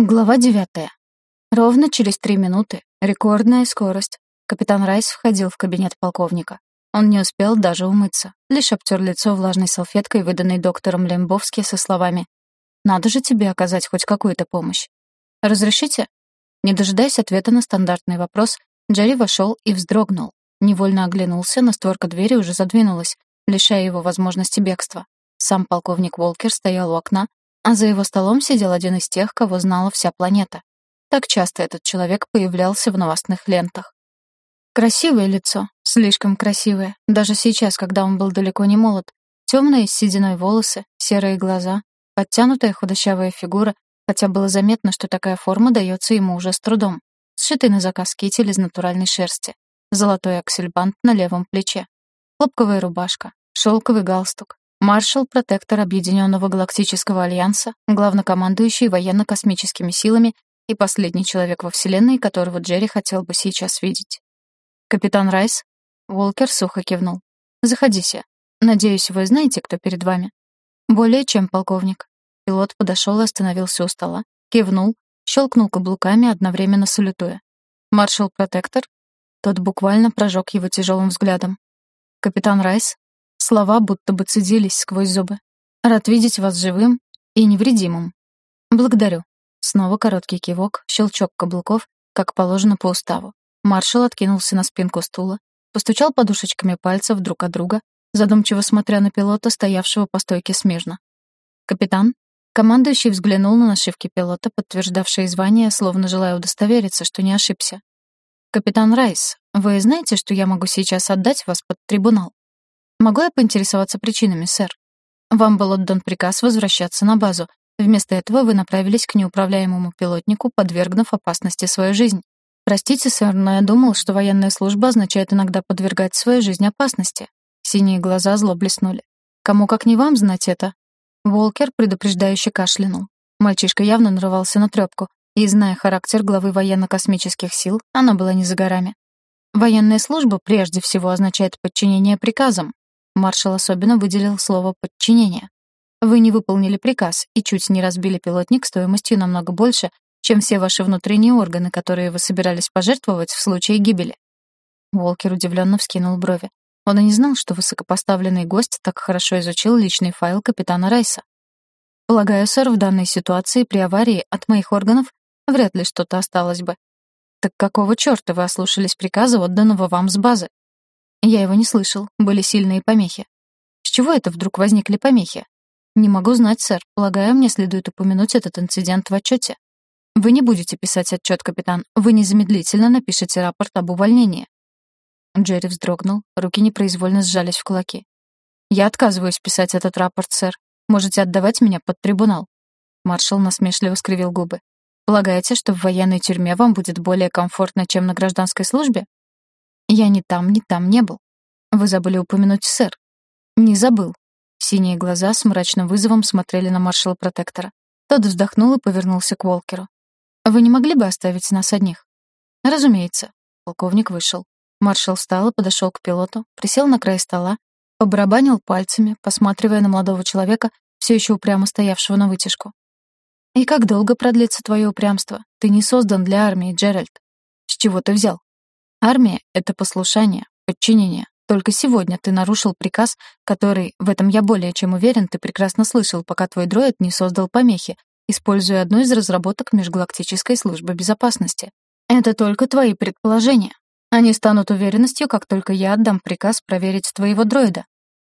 Глава девятая. Ровно через три минуты, рекордная скорость, капитан Райс входил в кабинет полковника. Он не успел даже умыться, лишь обтер лицо влажной салфеткой, выданной доктором Лембовски со словами «Надо же тебе оказать хоть какую-то помощь». «Разрешите?» Не дожидаясь ответа на стандартный вопрос, Джерри вошел и вздрогнул. Невольно оглянулся, но створка двери уже задвинулась, лишая его возможности бегства. Сам полковник Волкер стоял у окна, а за его столом сидел один из тех, кого знала вся планета. Так часто этот человек появлялся в новостных лентах. Красивое лицо, слишком красивое, даже сейчас, когда он был далеко не молод. Темные с сединой волосы, серые глаза, подтянутая худощавая фигура, хотя было заметно, что такая форма дается ему уже с трудом. Сшитый на заказ китель из натуральной шерсти, золотой аксельбант на левом плече, хлопковая рубашка, шелковый галстук, маршал-протектор Объединенного Галактического Альянса, главнокомандующий военно-космическими силами и последний человек во Вселенной, которого Джерри хотел бы сейчас видеть. «Капитан Райс?» Волкер сухо кивнул. «Заходите. Надеюсь, вы знаете, кто перед вами?» «Более чем, полковник». Пилот подошел и остановился у стола, кивнул, щелкнул каблуками, одновременно салютуя. «Маршал-протектор?» Тот буквально прожег его тяжелым взглядом. «Капитан Райс?» Слова будто бы цедились сквозь зубы. «Рад видеть вас живым и невредимым». «Благодарю». Снова короткий кивок, щелчок каблуков, как положено по уставу. Маршал откинулся на спинку стула, постучал подушечками пальцев друг от друга, задумчиво смотря на пилота, стоявшего по стойке смежно. «Капитан?» Командующий взглянул на нашивки пилота, подтверждавшие звание, словно желая удостовериться, что не ошибся. «Капитан Райс, вы знаете, что я могу сейчас отдать вас под трибунал?» Могу я поинтересоваться причинами, сэр? Вам был отдан приказ возвращаться на базу. Вместо этого вы направились к неуправляемому пилотнику, подвергнув опасности свою жизнь. Простите, сэр, но я думал, что военная служба означает иногда подвергать свою жизнь опасности. Синие глаза зло блеснули. Кому как не вам знать это? Волкер предупреждающе кашлянул. Мальчишка явно нарывался на трёпку, и, зная характер главы военно-космических сил, она была не за горами. Военная служба прежде всего означает подчинение приказам, Маршал особенно выделил слово «подчинение». Вы не выполнили приказ и чуть не разбили пилотник стоимостью намного больше, чем все ваши внутренние органы, которые вы собирались пожертвовать в случае гибели. Волкер удивленно вскинул брови. Он и не знал, что высокопоставленный гость так хорошо изучил личный файл капитана Райса. Полагаю, сэр, в данной ситуации при аварии от моих органов вряд ли что-то осталось бы. Так какого чёрта вы ослушались приказа, отданного вам с базы? Я его не слышал, были сильные помехи. С чего это вдруг возникли помехи? Не могу знать, сэр. Полагаю, мне следует упомянуть этот инцидент в отчете. Вы не будете писать отчет, капитан. Вы незамедлительно напишите рапорт об увольнении. Джерри вздрогнул, руки непроизвольно сжались в кулаки. «Я отказываюсь писать этот рапорт, сэр. Можете отдавать меня под трибунал». Маршал насмешливо скривил губы. «Полагаете, что в военной тюрьме вам будет более комфортно, чем на гражданской службе? Я ни там, ни там не был. Вы забыли упомянуть, сэр. Не забыл. Синие глаза с мрачным вызовом смотрели на маршала-протектора. Тот вздохнул и повернулся к Волкеру. «Вы не могли бы оставить нас одних?» «Разумеется». Полковник вышел. Маршал встал и подошел к пилоту, присел на край стола, побарабанил пальцами, посматривая на молодого человека, все еще упрямо стоявшего на вытяжку. «И как долго продлится твое упрямство? Ты не создан для армии, Джеральд. С чего ты взял?» Армия — это послушание, подчинение. Только сегодня ты нарушил приказ, который, в этом я более чем уверен, ты прекрасно слышал, пока твой дроид не создал помехи, используя одну из разработок Межгалактической службы безопасности. Это только твои предположения. Они станут уверенностью, как только я отдам приказ проверить твоего дроида.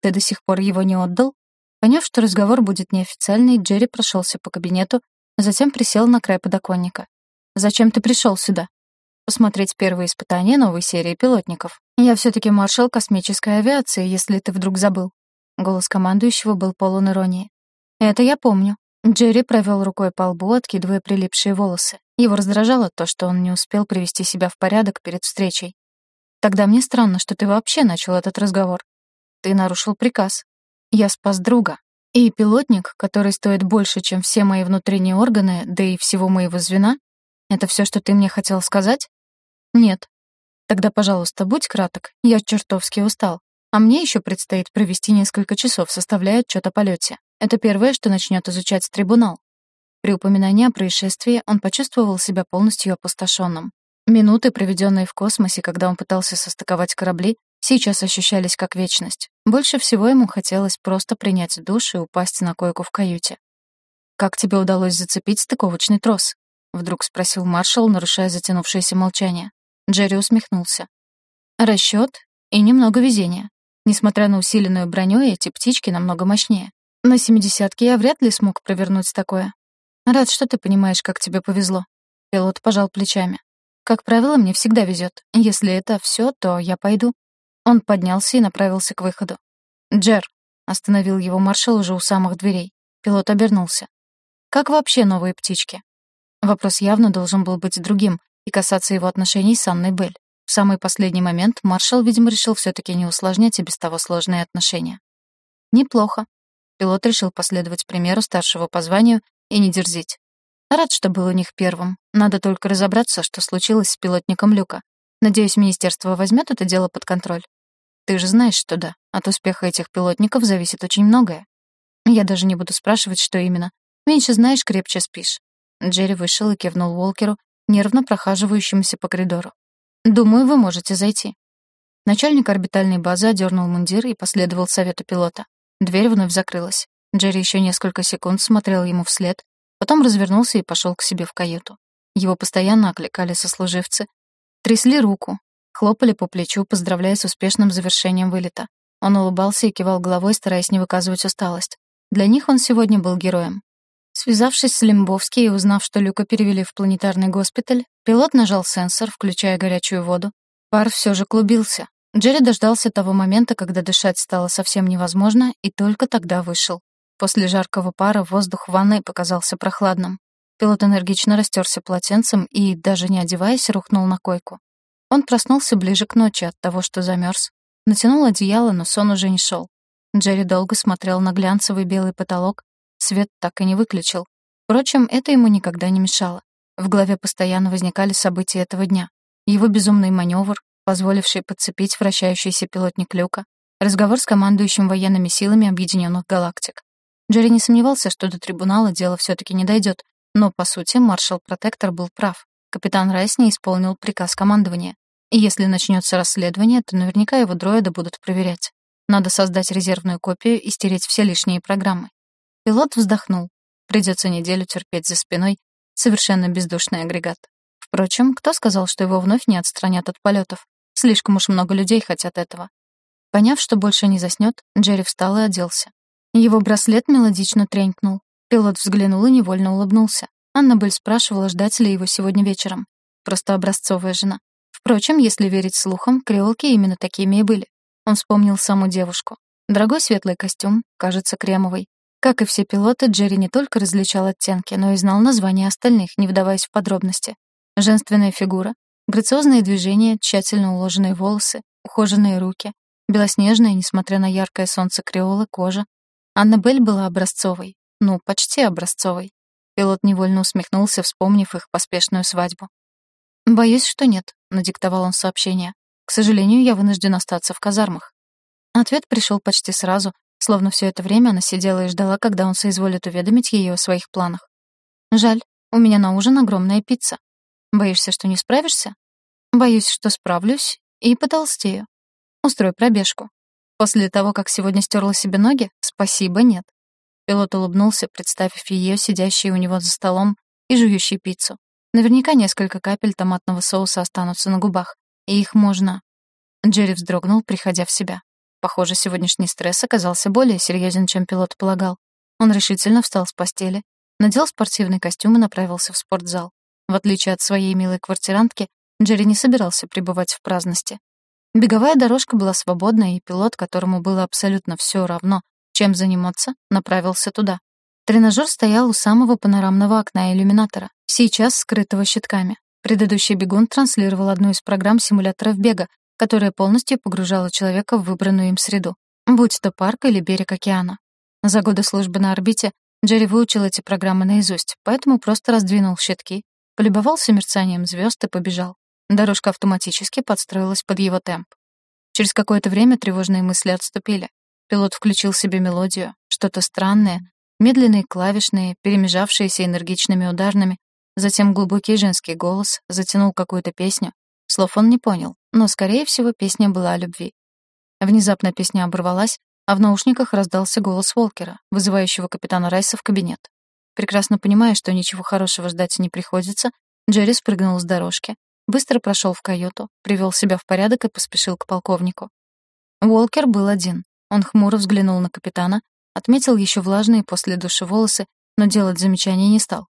Ты до сих пор его не отдал? Поняв, что разговор будет неофициальный, Джерри прошелся по кабинету, затем присел на край подоконника. «Зачем ты пришел сюда?» Посмотреть первые испытания новой серии пилотников. Я все-таки маршал космической авиации, если ты вдруг забыл». Голос командующего был полон иронии. «Это я помню». Джерри провел рукой по лбу, откидывая прилипшие волосы. Его раздражало то, что он не успел привести себя в порядок перед встречей. «Тогда мне странно, что ты вообще начал этот разговор. Ты нарушил приказ. Я спас друга. И пилотник, который стоит больше, чем все мои внутренние органы, да и всего моего звена, это все, что ты мне хотел сказать?» «Нет». «Тогда, пожалуйста, будь краток. Я чертовски устал. А мне еще предстоит провести несколько часов, составляя отчет о полете. Это первое, что начнет изучать трибунал». При упоминании о происшествии он почувствовал себя полностью опустошенным. Минуты, проведенные в космосе, когда он пытался состыковать корабли, сейчас ощущались как вечность. Больше всего ему хотелось просто принять душ и упасть на койку в каюте. «Как тебе удалось зацепить стыковочный трос?» — вдруг спросил маршал, нарушая затянувшееся молчание. Джерри усмехнулся. «Расчёт и немного везения. Несмотря на усиленную броню, эти птички намного мощнее. На семидесятке я вряд ли смог провернуть такое. Рад, что ты понимаешь, как тебе повезло». Пилот пожал плечами. Как правило, мне всегда везет. Если это все, то я пойду. Он поднялся и направился к выходу. «Джер», — остановил его маршал уже у самых дверей. Пилот обернулся. «Как вообще новые птички?» Вопрос явно должен был быть другим и касаться его отношений с Анной Белль. В самый последний момент маршал, видимо, решил все таки не усложнять и без того сложные отношения. «Неплохо». Пилот решил последовать примеру старшего по званию и не дерзить. Рад, что был у них первым. Надо только разобраться, что случилось с пилотником Люка. Надеюсь, министерство возьмет это дело под контроль. Ты же знаешь, что да. От успеха этих пилотников зависит очень многое. Я даже не буду спрашивать, что именно. Меньше знаешь, крепче спишь. Джерри вышел и кивнул Уолкеру, нервно прохаживающемуся по коридору. «Думаю, вы можете зайти». Начальник орбитальной базы одернул мундир и последовал совету пилота. Дверь вновь закрылась. Джерри еще несколько секунд смотрел ему вслед, Потом развернулся и пошел к себе в каюту. Его постоянно окликали сослуживцы, трясли руку, хлопали по плечу, поздравляя с успешным завершением вылета. Он улыбался и кивал головой, стараясь не выказывать усталость. Для них он сегодня был героем. Связавшись с Лембовски и узнав, что Люка перевели в планетарный госпиталь, пилот нажал сенсор, включая горячую воду. Пар все же клубился. Джерри дождался того момента, когда дышать стало совсем невозможно, и только тогда вышел. После жаркого пара воздух в ванной показался прохладным. Пилот энергично растерся полотенцем и, даже не одеваясь, рухнул на койку. Он проснулся ближе к ночи от того, что замерз. Натянул одеяло, но сон уже не шел. Джерри долго смотрел на глянцевый белый потолок, свет так и не выключил. Впрочем, это ему никогда не мешало. В голове постоянно возникали события этого дня. Его безумный маневр, позволивший подцепить вращающийся пилотник люка, разговор с командующим военными силами Объединенных Галактик. Джерри не сомневался, что до трибунала дело все-таки не дойдет, но, по сути, маршал-протектор был прав. Капитан Райс не исполнил приказ командования. И если начнется расследование, то наверняка его дроиды будут проверять. Надо создать резервную копию и стереть все лишние программы. Пилот вздохнул. Придется неделю терпеть за спиной совершенно бездушный агрегат. Впрочем, кто сказал, что его вновь не отстранят от полетов? Слишком уж много людей хотят этого. Поняв, что больше не заснет, Джерри встал и оделся. Его браслет мелодично тренькнул. Пилот взглянул и невольно улыбнулся. Аннабель спрашивала, ждать ли его сегодня вечером. Просто образцовая жена. Впрочем, если верить слухам, креолки именно такими и были. Он вспомнил саму девушку. Дорогой светлый костюм, кажется, кремовый. Как и все пилоты, Джерри не только различал оттенки, но и знал названия остальных, не вдаваясь в подробности. Женственная фигура, грациозные движения, тщательно уложенные волосы, ухоженные руки, белоснежная, несмотря на яркое солнце креола, кожа, Аннабель была образцовой. Ну, почти образцовой. Пилот невольно усмехнулся, вспомнив их поспешную свадьбу. «Боюсь, что нет», — надиктовал он сообщение. «К сожалению, я вынужден остаться в казармах». Ответ пришел почти сразу, словно все это время она сидела и ждала, когда он соизволит уведомить ее о своих планах. «Жаль, у меня на ужин огромная пицца. Боишься, что не справишься?» «Боюсь, что справлюсь и потолстею. Устрой пробежку. После того, как сегодня стерла себе ноги? Спасибо, нет. Пилот улыбнулся, представив ее, сидящей у него за столом и жующей пиццу. Наверняка несколько капель томатного соуса останутся на губах, и их можно... Джерри вздрогнул, приходя в себя. Похоже, сегодняшний стресс оказался более серьезен, чем пилот полагал. Он решительно встал с постели, надел спортивный костюм и направился в спортзал. В отличие от своей милой квартирантки, Джерри не собирался пребывать в праздности. Беговая дорожка была свободна, и пилот, которому было абсолютно все равно, чем заниматься, направился туда. Тренажер стоял у самого панорамного окна иллюминатора, сейчас скрытого щитками. Предыдущий бегун транслировал одну из программ симуляторов бега, которая полностью погружала человека в выбранную им среду, будь то парк или берег океана. За годы службы на орбите Джерри выучил эти программы наизусть, поэтому просто раздвинул щитки, полюбовался мерцанием звезд и побежал. Дорожка автоматически подстроилась под его темп. Через какое-то время тревожные мысли отступили. Пилот включил себе мелодию, что-то странное, Медленные клавишные, перемежавшиеся энергичными ударными, затем глубокий женский голос затянул какую-то песню. Слов он не понял, но, скорее всего, песня была о любви. Внезапно песня оборвалась, а в наушниках раздался голос Волкера, вызывающего капитана Райса в кабинет. Прекрасно понимая, что ничего хорошего ждать не приходится, Джерри спрыгнул с дорожки, быстро прошел в каюту, привел себя в порядок и поспешил к полковнику. Волкер был один. Он хмуро взглянул на капитана, отметил еще влажные после души волосы, но делать замечаний не стал.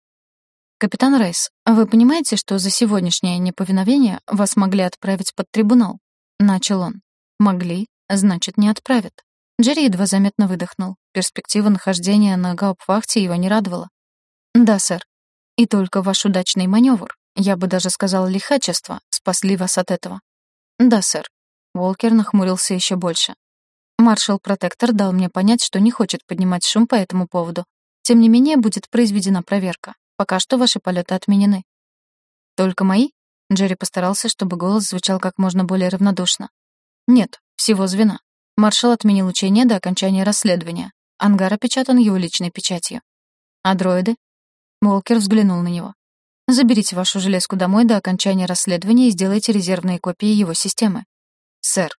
«Капитан Райс, вы понимаете, что за сегодняшнее неповиновение вас могли отправить под трибунал?» — начал он. «Могли, значит, не отправят». Джерри едва заметно выдохнул. Перспектива нахождения на гауптвахте его не радовала. «Да, сэр. И только ваш удачный маневр, я бы даже сказал лихачество, спасли вас от этого». «Да, сэр». Волкер нахмурился еще больше. Маршал-протектор дал мне понять, что не хочет поднимать шум по этому поводу. Тем не менее, будет произведена проверка. Пока что ваши полеты отменены. Только мои? Джерри постарался, чтобы голос звучал как можно более равнодушно. Нет, всего звена. Маршал отменил учение до окончания расследования. Ангар опечатан его личной печатью. А дроиды? Волкер взглянул на него. Заберите вашу железку домой до окончания расследования и сделайте резервные копии его системы. Сэр.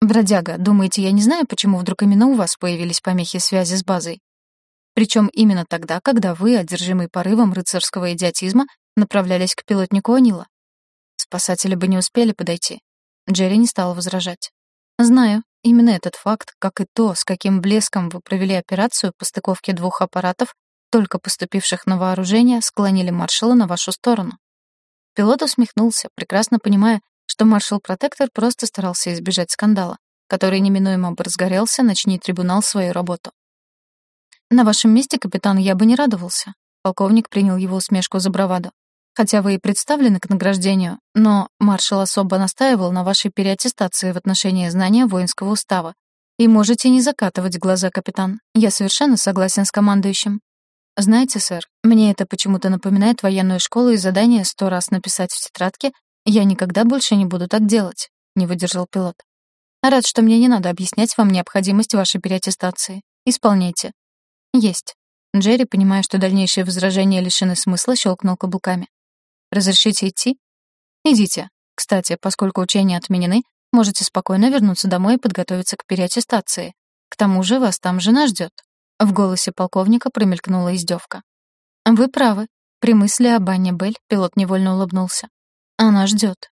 Бродяга, думаете, я не знаю, почему вдруг именно у вас появились помехи связи с базой? Причем именно тогда, когда вы, одержимый порывом рыцарского идиотизма, направлялись к пилотнику Анила. Спасатели бы не успели подойти. Джерри не стал возражать. Знаю, именно этот факт, как и то, с каким блеском вы провели операцию по стыковке двух аппаратов, только поступивших на вооружение, склонили маршала на вашу сторону. Пилот усмехнулся, прекрасно понимая, что маршал-протектор просто старался избежать скандала, который неминуемо бы разгорелся, начни трибунал свою работу. «На вашем месте, капитан, я бы не радовался». Полковник принял его усмешку за браваду. «Хотя вы и представлены к награждению, но маршал особо настаивал на вашей переаттестации в отношении знания воинского устава. И можете не закатывать глаза, капитан. Я совершенно согласен с командующим. Знаете, сэр, мне это почему-то напоминает военную школу и задание сто раз написать в тетрадке «Я никогда больше не буду так делать», — не выдержал пилот. Рад, что мне не надо объяснять вам необходимость вашей переаттестации. Исполняйте. «Есть». Джерри, понимая, что дальнейшие возражения лишены смысла, щелкнул каблуками. «Разрешите идти?» «Идите. Кстати, поскольку учения отменены, можете спокойно вернуться домой и подготовиться к переаттестации. К тому же вас там жена ждет». В голосе полковника промелькнула издевка. «Вы правы». При мысли об Анне Белль пилот невольно улыбнулся. «Она ждет.